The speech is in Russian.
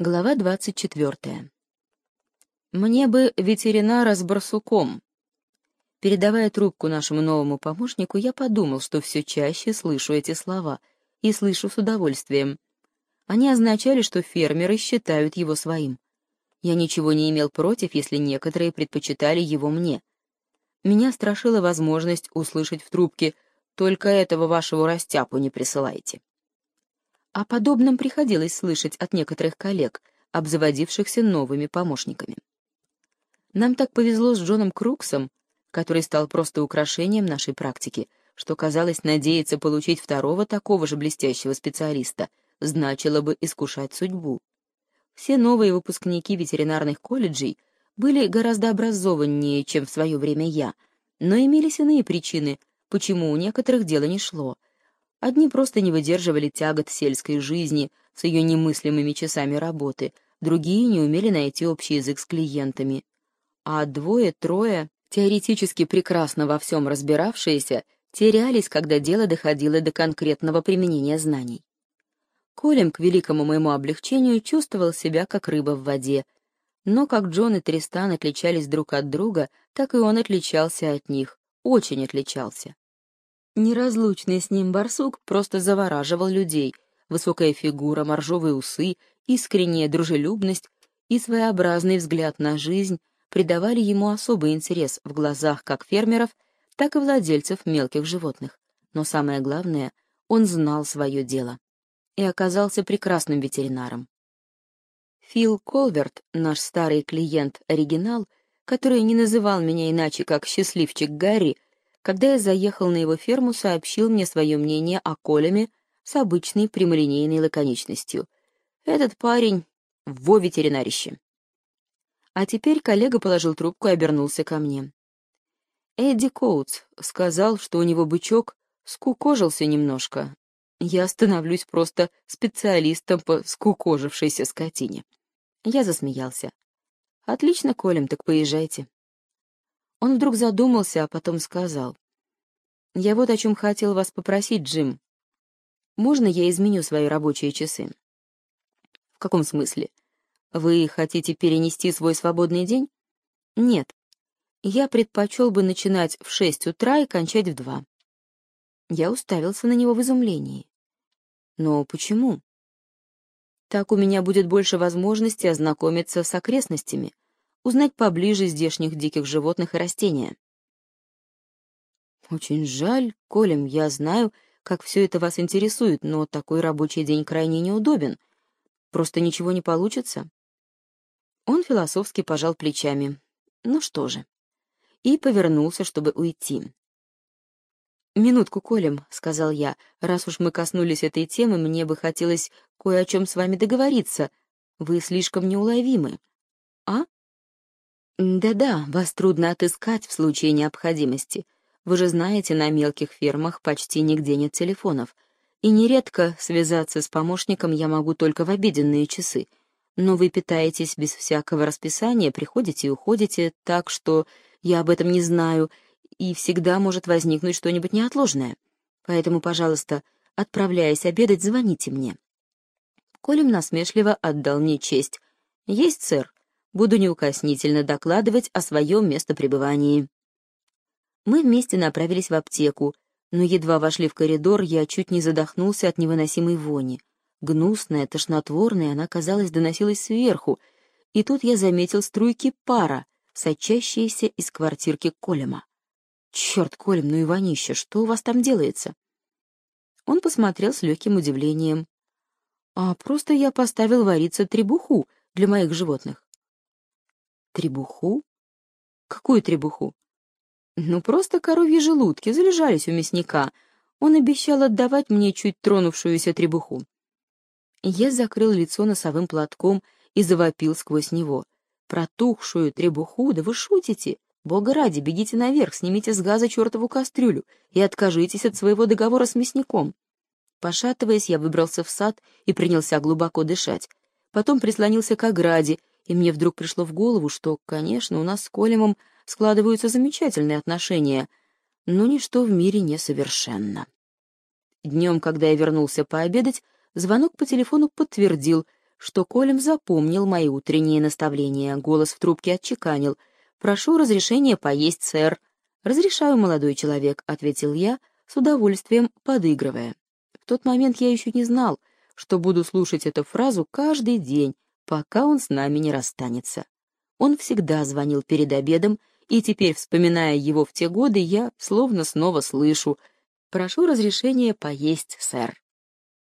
Глава двадцать четвертая. Мне бы ветеринара с барсуком. Передавая трубку нашему новому помощнику, я подумал, что все чаще слышу эти слова, и слышу с удовольствием. Они означали, что фермеры считают его своим. Я ничего не имел против, если некоторые предпочитали его мне. Меня страшила возможность услышать в трубке «Только этого вашего растяпу не присылайте». О подобном приходилось слышать от некоторых коллег, обзаводившихся новыми помощниками. Нам так повезло с Джоном Круксом, который стал просто украшением нашей практики, что, казалось, надеяться получить второго такого же блестящего специалиста значило бы искушать судьбу. Все новые выпускники ветеринарных колледжей были гораздо образованнее, чем в свое время я, но имелись иные причины, почему у некоторых дело не шло — Одни просто не выдерживали тягот сельской жизни с ее немыслимыми часами работы, другие не умели найти общий язык с клиентами. А двое-трое, теоретически прекрасно во всем разбиравшиеся, терялись, когда дело доходило до конкретного применения знаний. Колем, к великому моему облегчению, чувствовал себя как рыба в воде, но как Джон и Тристан отличались друг от друга, так и он отличался от них, очень отличался. Неразлучный с ним барсук просто завораживал людей. Высокая фигура, моржовые усы, искренняя дружелюбность и своеобразный взгляд на жизнь придавали ему особый интерес в глазах как фермеров, так и владельцев мелких животных. Но самое главное, он знал свое дело и оказался прекрасным ветеринаром. Фил Колверт, наш старый клиент-оригинал, который не называл меня иначе как «счастливчик Гарри», когда я заехал на его ферму, сообщил мне свое мнение о Колеме с обычной прямолинейной лаконичностью. Этот парень — во ветеринарище. А теперь коллега положил трубку и обернулся ко мне. Эдди Коутс сказал, что у него бычок скукожился немножко. Я становлюсь просто специалистом по скукожившейся скотине. Я засмеялся. «Отлично, Колем, так поезжайте». Он вдруг задумался, а потом сказал. «Я вот о чем хотел вас попросить, Джим. Можно я изменю свои рабочие часы?» «В каком смысле? Вы хотите перенести свой свободный день?» «Нет. Я предпочел бы начинать в шесть утра и кончать в два». Я уставился на него в изумлении. «Но почему?» «Так у меня будет больше возможности ознакомиться с окрестностями, узнать поближе здешних диких животных и растения. Очень жаль, Колем, я знаю, как все это вас интересует, но такой рабочий день крайне неудобен. Просто ничего не получится. Он философски пожал плечами. Ну что же. И повернулся, чтобы уйти. «Минутку, Колем», — сказал я, — «раз уж мы коснулись этой темы, мне бы хотелось кое о чем с вами договориться. Вы слишком неуловимы». «А?» Да-да, вас трудно отыскать в случае необходимости. Вы же знаете, на мелких фермах почти нигде нет телефонов. И нередко связаться с помощником я могу только в обеденные часы. Но вы питаетесь без всякого расписания, приходите и уходите, так что я об этом не знаю, и всегда может возникнуть что-нибудь неотложное. Поэтому, пожалуйста, отправляясь обедать, звоните мне. Колем насмешливо отдал мне честь. «Есть, сэр», буду неукоснительно докладывать о своем местопребывании. Мы вместе направились в аптеку, но едва вошли в коридор, я чуть не задохнулся от невыносимой вони. Гнусная, тошнотворная, она, казалось, доносилась сверху, и тут я заметил струйки пара, сочащиеся из квартирки Колема. «Черт, Колем, ну и вонище, что у вас там делается?» Он посмотрел с легким удивлением. «А просто я поставил вариться требуху для моих животных. Требуху? Какую требуху? Ну, просто коровьи желудки залежались у мясника. Он обещал отдавать мне чуть тронувшуюся требуху. Я закрыл лицо носовым платком и завопил сквозь него. «Протухшую требуху? Да вы шутите! Бога ради, бегите наверх, снимите с газа чертову кастрюлю и откажитесь от своего договора с мясником». Пошатываясь, я выбрался в сад и принялся глубоко дышать. Потом прислонился к ограде и мне вдруг пришло в голову, что, конечно, у нас с Колемом складываются замечательные отношения, но ничто в мире не совершенно. Днем, когда я вернулся пообедать, звонок по телефону подтвердил, что Колем запомнил мои утренние наставления. Голос в трубке отчеканил. «Прошу разрешения поесть, сэр». «Разрешаю, молодой человек», — ответил я, с удовольствием подыгрывая. В тот момент я еще не знал, что буду слушать эту фразу каждый день, пока он с нами не расстанется. Он всегда звонил перед обедом, и теперь, вспоминая его в те годы, я словно снова слышу «Прошу разрешения поесть, сэр».